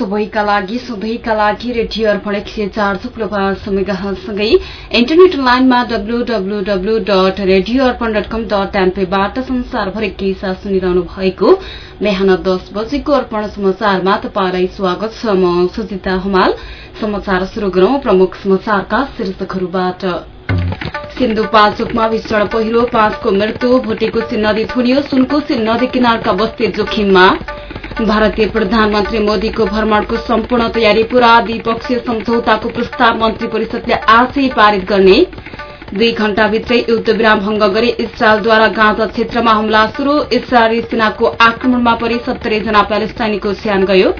सबैका लागि सधैँका लागि रेडियो अर्पण एक सय चार थुप्रो पाँचसँगै इन्टरनेट लाइनमा डब्लूडब्लूडब्लू dot radio Arpan dot com dot एनपीबाट संसारभरि केही साथ सुनिरहनु भएको बिहान दस बजेको अर्पण समाचारमा तपाईँलाई स्वागत छ। म सुजिता हुमाल। समाचार शुरू गरौं प्रमुख समाचारका शीर्षकहरूबाट। सिन्धुपाल्चोकमा भीषण पहिरो पाँचको मृत्यु भोटेकोशी नदी थुनियो सुनकोशी नदी किनारका बस्ती जोखिममा। भारतीय प्रधानमन्त्री मोदीको भ्रमणको सम्पूर्ण तयारी पूरा द्विपक्षीय सम्झौताको प्रस्ताव मन्त्री परिषदले आजै पारित गर्ने। दुई घण्टाभित्रै युद्धविराम भंग गरे इजरायलद्वारा गाँजा क्षेत्रमा हमला शुरू इजरायली सेनाको आक्रमणमा परि सत्तरी जना प्यालेस्टाइनीको स्यान गयो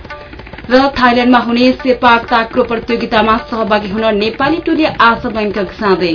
र थाइल्याण्डमा हुने सेपाक ताक्रो प्रतियोगितामा सहभागी हुन नेपाली टोली आशा बैंकक साँदै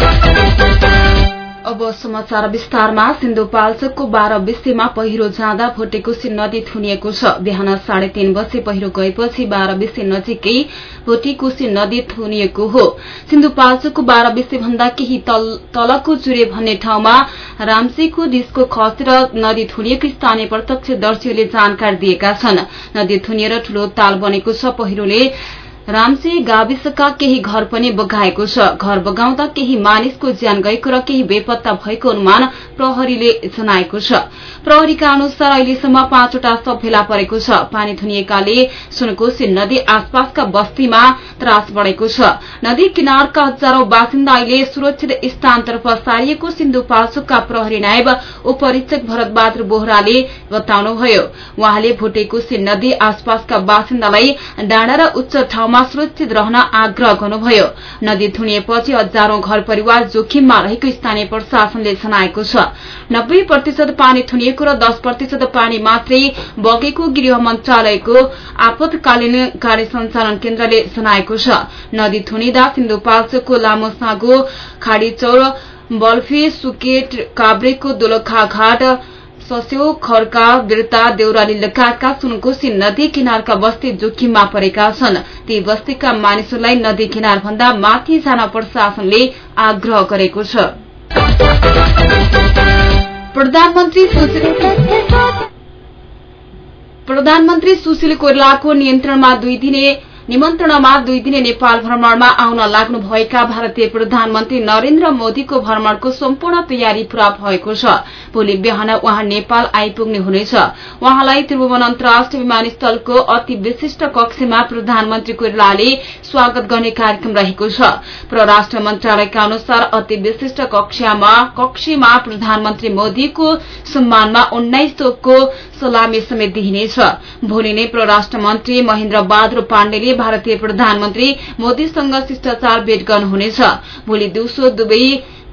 अब समाचार विस्तारमा सिन्धुपाल्चोकको बाह्र विस्तीमा पहिरो जाँदा भोटेकोशी नदी थुनिएको छ। बिहान साढे तीन बजे पहिरो गएपछि बाह्र विस्ती नजिकै भोटेकोशी नदी थुनिएको हो। सिन्धुपाल्चोकको बाह्र विस्ती भन्दा केही तलको चुरे भन्ने ठाउँमा रामसीको डिस्को खसेर नदी थुनिएको स्थानीय प्रत्यक्षदर्शीहरूले जानकारी दिएका छन्। नदी थुनिएर ठूलो ताल बनेको छ। पहिरोले रामसी गाविसका केही घर पनि बगाएको छ। घर बगाउँदा केही मानिसको ज्यान गएको र केही बेपत्ता भएको अनुमान प्रहरीले जनाएको छ। प्रहरीका अनुसार अहिलेसम्म पाँचवटा शव फेला परेको छ। पानी थुनिएकाले सुनकोशी नदी आसपासका बस्तीमा त्रास बढ़ेको छ। नदी किनारका हजारौं बासिन्दा अहिले सुरक्षित स्थानतर्फ सारिएको सिन्धुपाल्चोकका प्रहरी नायब उपरीक्षक भरतबहादुर बोहराले बताउनुभयो। उहाँले भोटेकोशी नदी आसपासका बासिन्दालाई डाँडा र उच्च ठाउँमा सुरक्षित रहन आग्रह गर्नुभयो। नदी थुनिएपछि हजारौं घर परिवार जोखिममा रहेको स्थानीय प्रशासनले जनाएको छ। नब्बे प्रतिशत पानी थुनिएको र दश प्रतिशत पानी मात्रै बगेको गृह मन्त्रालयको आपतकालीन कार्य संचालन केन्द्रले जनाएको छ। नदी थुनिँदा सिन्धुपाल्चोकको लामो साँगो खाडीचौर बल्फी सुकेट काभ्रेको दोलखा घाट सस्यो खड्का बिर्ता देउराली लगायतका सुनकोशी नदी किनारका बस्ती जोखिममा परेका छन्। ती बस्तीका मानिसहरूलाई नदी किनार भन्दा माथि जान प्रशासनले आग्रह गरेको छ। प्रधानमन्त्री सुशील कोइरालाको नियन्त्रणमा दुई दिने निमन्त्रणामा दुई दिने नेपाल भ्रमणमा आउन लाग्नुभएका भारतीय प्रधानमन्त्री नरेन्द्र मोदीको भ्रमणको सम्पूर्ण तयारी पूरा भएको छ। भोलि बिहान उहाँ नेपाल आइपुग्ने हुनेछ। उहाँलाई त्रिभुवन अन्तर्राष्ट्रिय विमानस्थलको अति विशिष्ट कक्षमा प्रधानमन्त्री कोइरालाले स्वागत गर्ने कार्यक्रम रहेको छ। परराष्ट्र मन्त्रालयका अनुसार अति विशिष्ट कक्षमा प्रधानमन्त्री मोदीको सम्मानमा उन्नाइस तोपको सलामी समेत दिइनेछ। भोलि नै परराष्ट्र मन्त्री महेन्द्र बहादुर पाण्डेले भारतीय प्रधानमन्त्री मोदीसँग शिष्टाचार भेट गर्नुहुनेछ। भोलि दिउँसो दुवै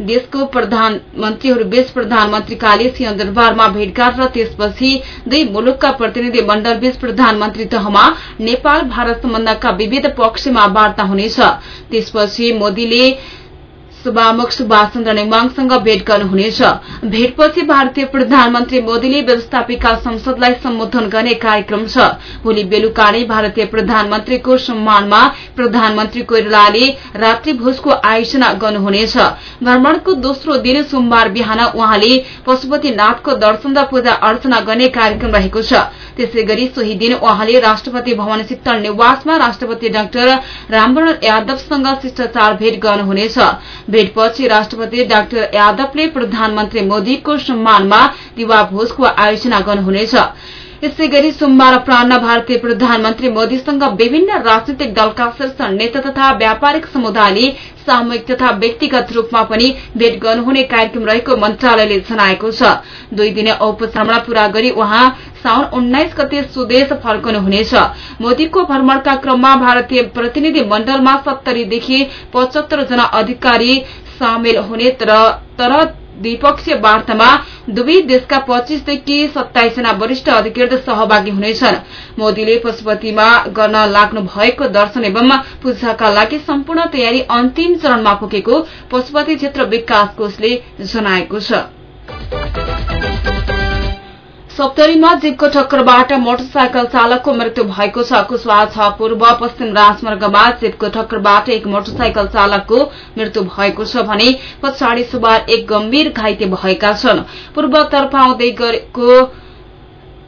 देशको प्रधानमन्त्रीहरूबीच प्रधानमन्त्री सिंह दरबारमा भेटघाट र त्यसपछि दुई मुलुकका प्रतिनिधि मण्डलबीच प्रधानमन्त्री तहमा नेपाल भारत सम्बन्धका विविध पक्षमा वार्ता हुनेछ। त्यसपछि मोदीले सभामुख सुभाष चन्द्र नेवाङसँग भेट गर्नुहुनेछ। भेटपछि भारतीय प्रधानमन्त्री मोदीले व्यवस्थापिका संसदलाई सम्बोधन गर्ने कार्यक्रम छ। भोलि बेलुका नै भारतीय प्रधानमन्त्रीको सम्मानमा प्रधानमन्त्री कोइरालाले रात्रि भोजको आयोजना गर्नुहुनेछ। भ्रमणको दोस्रो दिन सोमबार बिहान उहाँले पशुपतिनाथको दर्शन र पूजा अर्चना गर्ने कार्यक्रम रहेको छ। त्यसै गरी सोही दिन उहाँले राष्ट्रपति भवन शीतल निवासमा राष्ट्रपति डाक्टर रामवरण यादवसँग शिष्टाचार भेट गर्नुहुनेछ। भेटपछि राष्ट्रपति डाक्टर यादवले प्रधानमन्त्री मोदीको सम्मानमा दिवा भोजको आयोजना गर्नुहुनेछ। यसै गरी सोमबार अपरान्न भारतीय प्रधानमन्त्री मोदीसँग विभिन्न राजनैतिक दलका शीर्ष नेता तथा व्यापारिक समुदायले सामूहिक तथा व्यक्तिगत रूपमा पनि भेट गर्नुहुने कार्यक्रम रहेको मन्त्रालयले जनाएको छ। दुई दिने औपचारमा पूरा गरी उहाँ साउन उन्नाइस गते स्वदेश फर्कनुहुनेछ। मोदीको भ्रमणका क्रममा भारतीय प्रतिनिधि मण्डलमा सत्तरीदेखि पचहत्तर जना अधिकारी सामेल हुने तर द्विपक्षीय वार्तामा दुवै देशका पच्चीसदेखि सत्ताइसजना वरिष्ठ अधिकृत सहभागी हुनेछन्। मोदीले पशुपतिमा गर्न लाग्नु भएको दर्शन एवं पूजाका लागि सम्पूर्ण तयारी अन्तिम चरणमा पुगेको पशुपति क्षेत्र विकास कोषले जनाएको छ। सप्तरीमा जीपको ठक्करबाट मोटरसाइकल चालकको मृत्यु भएको छ। कुशवाहा छ पूर्व पश्चिम राजमार्गमा जीपको ठक्करबाट एक मोटरसाइकल चालकको मृत्यु भएको छ भने पछाडि सुबार एक गम्भीर घाइते भएका छन्। पूर्वतर्फ आउँदै गरेको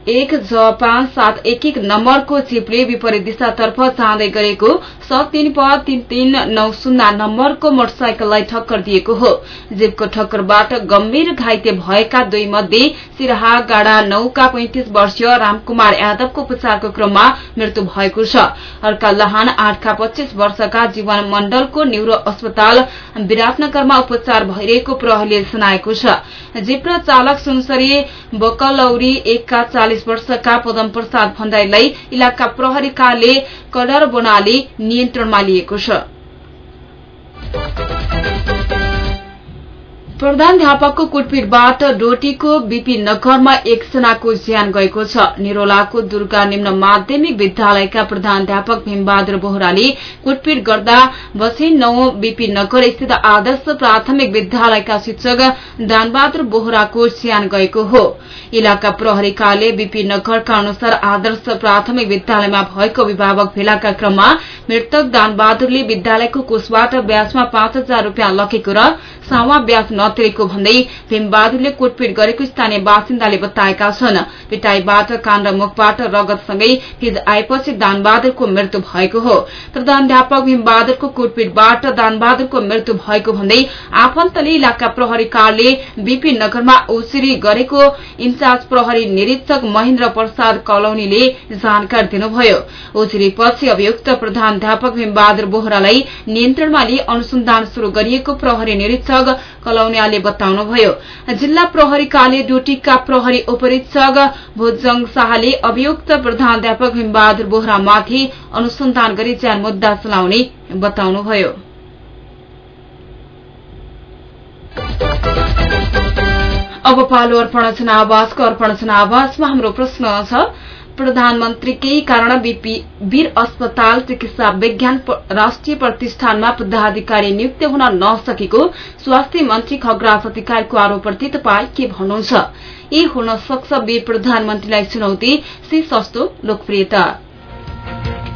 एक ज पाँच सात एक एक नम्बरको चिपले विपरीत दिशातर्फ जाँदै गरेको स तीन प तीन तीन नौ शून्य नम्बरको मोटरसाइकललाई ठक्कर दिएको हो। जीपको ठक्करबाट गम्भीर घाइते भएका दुई मध्ये सिराहा गाडा नौका पैंतिस वर्षीय रामकुमार यादवको उपचारको क्रममा मृत्यु भएको छ। अर्का लहान आठका पच्चीस वर्षका जीवन मण्डलको न्यूरो अस्पताल विराटनगरमा उपचार भइरहेको प्रहरीले सुनाएको छ। जीप चालक सुनसरी बकलौरी एकका चालिस वर्षका पदम प्रसाद भण्डारीलाई इलाका प्रहरीकाले कडर बनाले नियन्त्रणमा लिएको छ। प्रधानध्यापकको कुटपिटबाट डोटीको बीपी नगरमा एकजनाको ज्यान गएको छ। निरोलाको दुर्गा निम्न माध्यमिक विद्यालयका प्रधानध्यापक भीमबहादुर बोहराले कुटपिट गर्दा बसे नौ बीपी नगर स्थित आदर्श प्राथमिक विद्यालयका शिक्षक दानबहादुर बोहराको ज्यान गएको हो। इलाका प्रहरीकाले बीपी नगरका अनुसार आदर्श प्राथमिक विद्यालयमा भएको अभिभावक भेलाका क्रममा मृतक दानबहादुरले विद्यालयको कोषबाट ब्याजमा पाँच हजार रूपियाँ लगेको र सावा ब्याज नतिरेको भन्दै भीमबहादुरले कुटपिट गरेको स्थानीय बासिन्दाले बताएका छन्। पिटाईबाट कान र मुखबाट रगतसँगै हिज आएपछि दानबहादुरको मृत्यु भएको हो। प्रधानध्यापक भीमबहादुरको कुटपिटबाट दानबहादुरको मृत्यु भएको भन्दै आफन्तले इलाका प्रहरी कार्यालय बीपी नगरमा उसिरी गरेको इन्चार्ज प्रहरी निरीक्षक महेन्द्र प्रसाद कलौनीले जानकारी दिनुभयो। उसिरीपछि अभियुक्त प्रधानध्यापक भीमबहादुर बोहरालाई नियन्त्रणमा लिई अनुसन्धान शुरू गरिएको प्रहरी निरीक्षक कलौनियाले बताउनुभयो। जिल्ला प्रहरी कार्य ड्यूटीका प्रहरी उपरीक्षक भोजङ शाहले अभियुक्त प्रधानध्यापक भीमबहादुर बोहरामाथि अनुसन्धान गरी ज्यान मुद्दा चलाउने बताउनुभयो। अब पालो अर्पण जनावासको अर्पण जनावासमा हाम्रो प्रश्न छ प्रधानमन्त्रीकै कारण वीर अस्पताल चिकित्सा विज्ञान राष्ट्रिय प्रतिष्ठानमा पदाधिकारी नियुक्त हुन नसकेको स्वास्थ्य मन्त्री खगराज अधिकारीको आरोपप्रति तपाईँ के भन्नुहुन्छ? ए हुन सक्छ वीर प्रधानमन्त्रीलाई चुनौती सी सस्तो लोकप्रियता।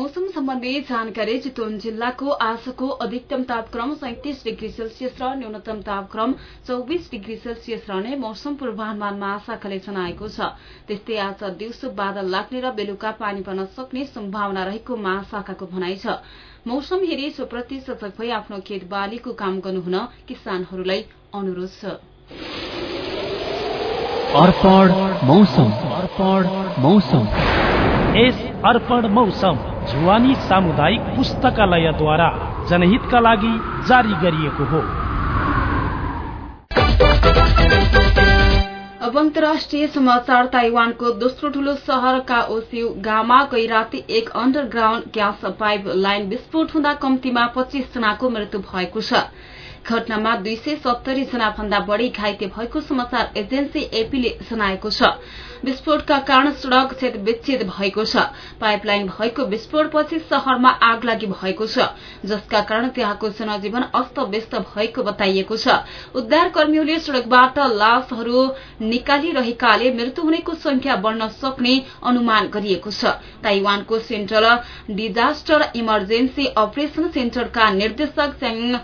मौसम सम्बन्धी जानकारी चितवन जिल्लाको आजको अधिकतम तापक्रम सैतिस डिग्री सेल्सियस र न्यूनतम तापक्रम चौबिस डिग्री सेल्सियस रहने मौसम पूर्वानुमान महाशाखाले जनाएको छ। त्यस्तै आज दिउँसो बादल लाग्ने र बेलुका पानी पर्न सक्ने सम्भावना रहेको महाशाखाको भनाइ छ। मौसम हेरी सोप्रति सजग भई आफ्नो खेत बालीको काम गर्नुहुन किसानहरूलाई अनुरोध छ। अर्पण मौसम। अर्पण मौसम। यस अर्पण मौसम। जुवानी सामुदायिक पुस्तकालयद्वारा जनहितका लागि जारी गरिएको हो अब अन्तर्राष्ट्रिय समाचार ताइवानको दोस्रो ठूलो शहर काओसिउ गामा गई राति एक अन्डरग्राउण्ड ग्यास पाइप लाइन विस्फोट हुँदा कम्तीमा पच्चीस जनाको मृत्यु भएको छ घटनामा दुई सय सत्तरी जना भन्दा बढ़ी घाइते भएको समाचार एजेन्सी एपीले जनाएको छ। विस्फोटका कारण सड़क क्षेत्र विच्छेद भएको छ। पाइपलाइन भएको विस्फोटपछि शहरमा आग लागि भएको छ। जसका कारण त्यहाँको जनजीवन अस्तव्यस्त भएको बताइएको छ। उद्धारकर्मीहरूले सड़कबाट लाशहरू निकालिरहेकाले मृत्यु हुनेको संख्या बढ़न सक्ने अनुमान गरिएको छ। ताइवानको सेन्ट्रल डिजास्टर इमर्जेन्सी अपरेशन सेन्टरका निर्देशक च्याङ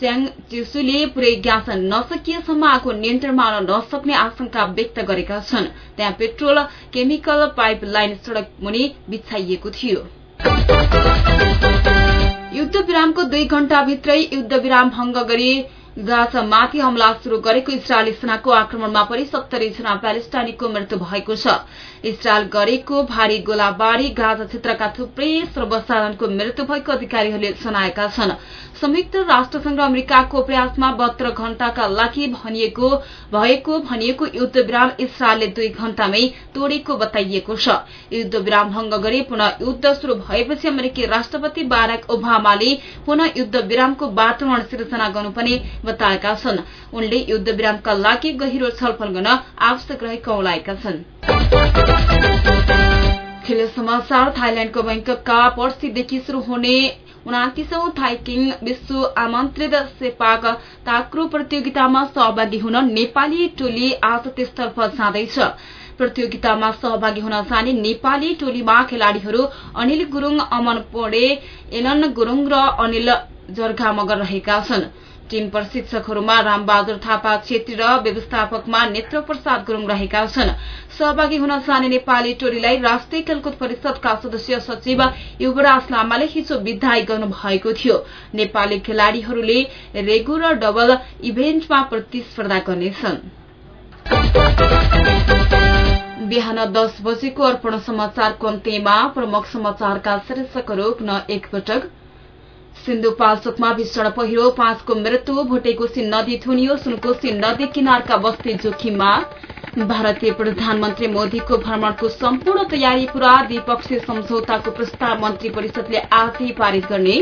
चिसुले पुरै ग्यास नसकिएसम्म आगो नियन्त्रणमा आउन नसक्ने आशंका व्यक्त गरेका छन्। त्यहाँ पेट्रोल केमिकल पाइप लाइन सड़क मुनि बिछाइएको थियो। युद्ध विरामको दुई घण्टाभित्रै युद्ध विराम भंग गरी गाजामाथि हमला शुरू गरेको इजरायली सेनाको आक्रमणमा परि सत्तरी जना प्यालेस्टाइनीको मृत्यु भएको छ। इजरायल गरेको भारी गोलाबारी गाजा क्षेत्रका थुप्रै सर्वसाधारणको मृत्यु भएको अधिकारीहरूले जनाएका छन्। संयुक्त राष्ट्रसंघ र अमेरिकाको प्रयासमा बहत्तर घण्टाका लागि भनिएको भएको भनिएको युद्ध विराम इजरायलले दुई घण्टामै तोडेको बताइएको छ। युद्ध विराम भंग गरी पुनः युद्ध शुरू भएपछि अमेरिकी राष्ट्रपति बाराक ओबामाले पुनः युद्ध विरामको वातावरण सिर्जना गर्नुपर्ने बताएका छन्। उनले युद्ध विरामका लागि गहिरो छलफल गर्न आवश्यक रहेको औलाएका छन्। थाइल्याण्डको बैंककका पर्सीदेखि शुरू हुने उनातिसौं थाइकिङ विश्व आमन्त्रित सेपाक ताक्रो प्रतियोगितामा सहभागी हुन नेपाली टोली आज त्यसतर्फ जाँदैछ। प्रतियोगितामा सहभागी हुन जाने नेपाली टोलीमा खेलाड़ीहरू अनिल गुरूङ अमन पोडे एलन गुरूङ र अनिल जर्घा मगर रहेका छन्। टीम प्रशिक्षकहरूमा रामबहादुर थापा छेत्री र व्यवस्थापकमा नेत्र प्रसाद गुरूङ रहेका छन्। सहभागी हुन जाने नेपाली टोलीलाई राष्ट्रिय खेलकुद परिषदका सदस्य सचिव युवराज लामाले हिजो विदाई गर्नु भएको थियो। नेपाली खेलाड़ीहरूले रेगु र डबल इभेन्टमा प्रतिस्पर्धा गर्नेछन्। बिहान दस बजेको अर्पण समाचारको अन्त्यमा प्रमुख समाचारका शीर्षकहरू पुनः एकपटक सिन्धुपाल्चोकमा भीषण पहिरो पाँचको मृत्यु भोटेकोशी नदी थुनियो सुनकोशी नदी किनारका बस्ती जोखिममा। भारतीय प्रधानमन्त्री मोदीको भ्रमणको सम्पूर्ण तयारी पूरा द्विपक्षीय सम्झौताको प्रस्ताव मन्त्री परिषदले आजै पारित गर्ने।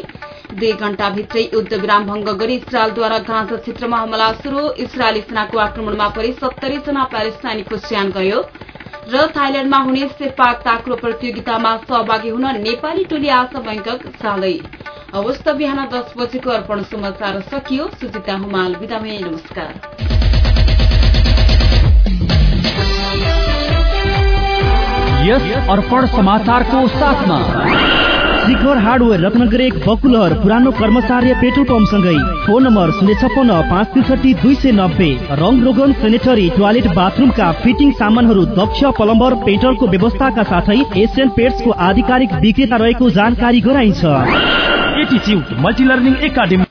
दुई घण्टाभित्रै युद्ध विराम भंग गरी इजरायलद्वारा गाँजा क्षेत्रमा हमला शुरू इजरायली सेनाको आक्रमणमा परि सत्तरी जना प्यालेस्टाइनीको स्यान गयो। र थाइल्याण्डमा हुने सेपाक ताक्रो प्रतियोगितामा सहभागी हुन नेपाली टोली आज बैंकक जाँदै अवस्था बिहान दस बजेको अर्पण समाचार सकियो। सुजिता हुमाल विदा भए नमस्कार। यस अर्पण समाचारको साथमा शिखर हार्डवेयर रत्नगर एक बकुलहर पुरानो कर्मचार्य पेट्रोल पम्पसँगै फोन नम्बर शून्य छपन्न पाँच त्रिसठी दुई सय नब्बे। रङ रोगन सेनेटरी टोयलेट बाथरुमका फिटिङ सामानहरू दक्ष प्लम्बर पेट्रोलको व्यवस्थाका साथै एसियन पेट्सको आधिकारिक विक्रेता रहेको जानकारी गराइन्छ। एटिच्युट मल्टी लर्निङ एकाडेमी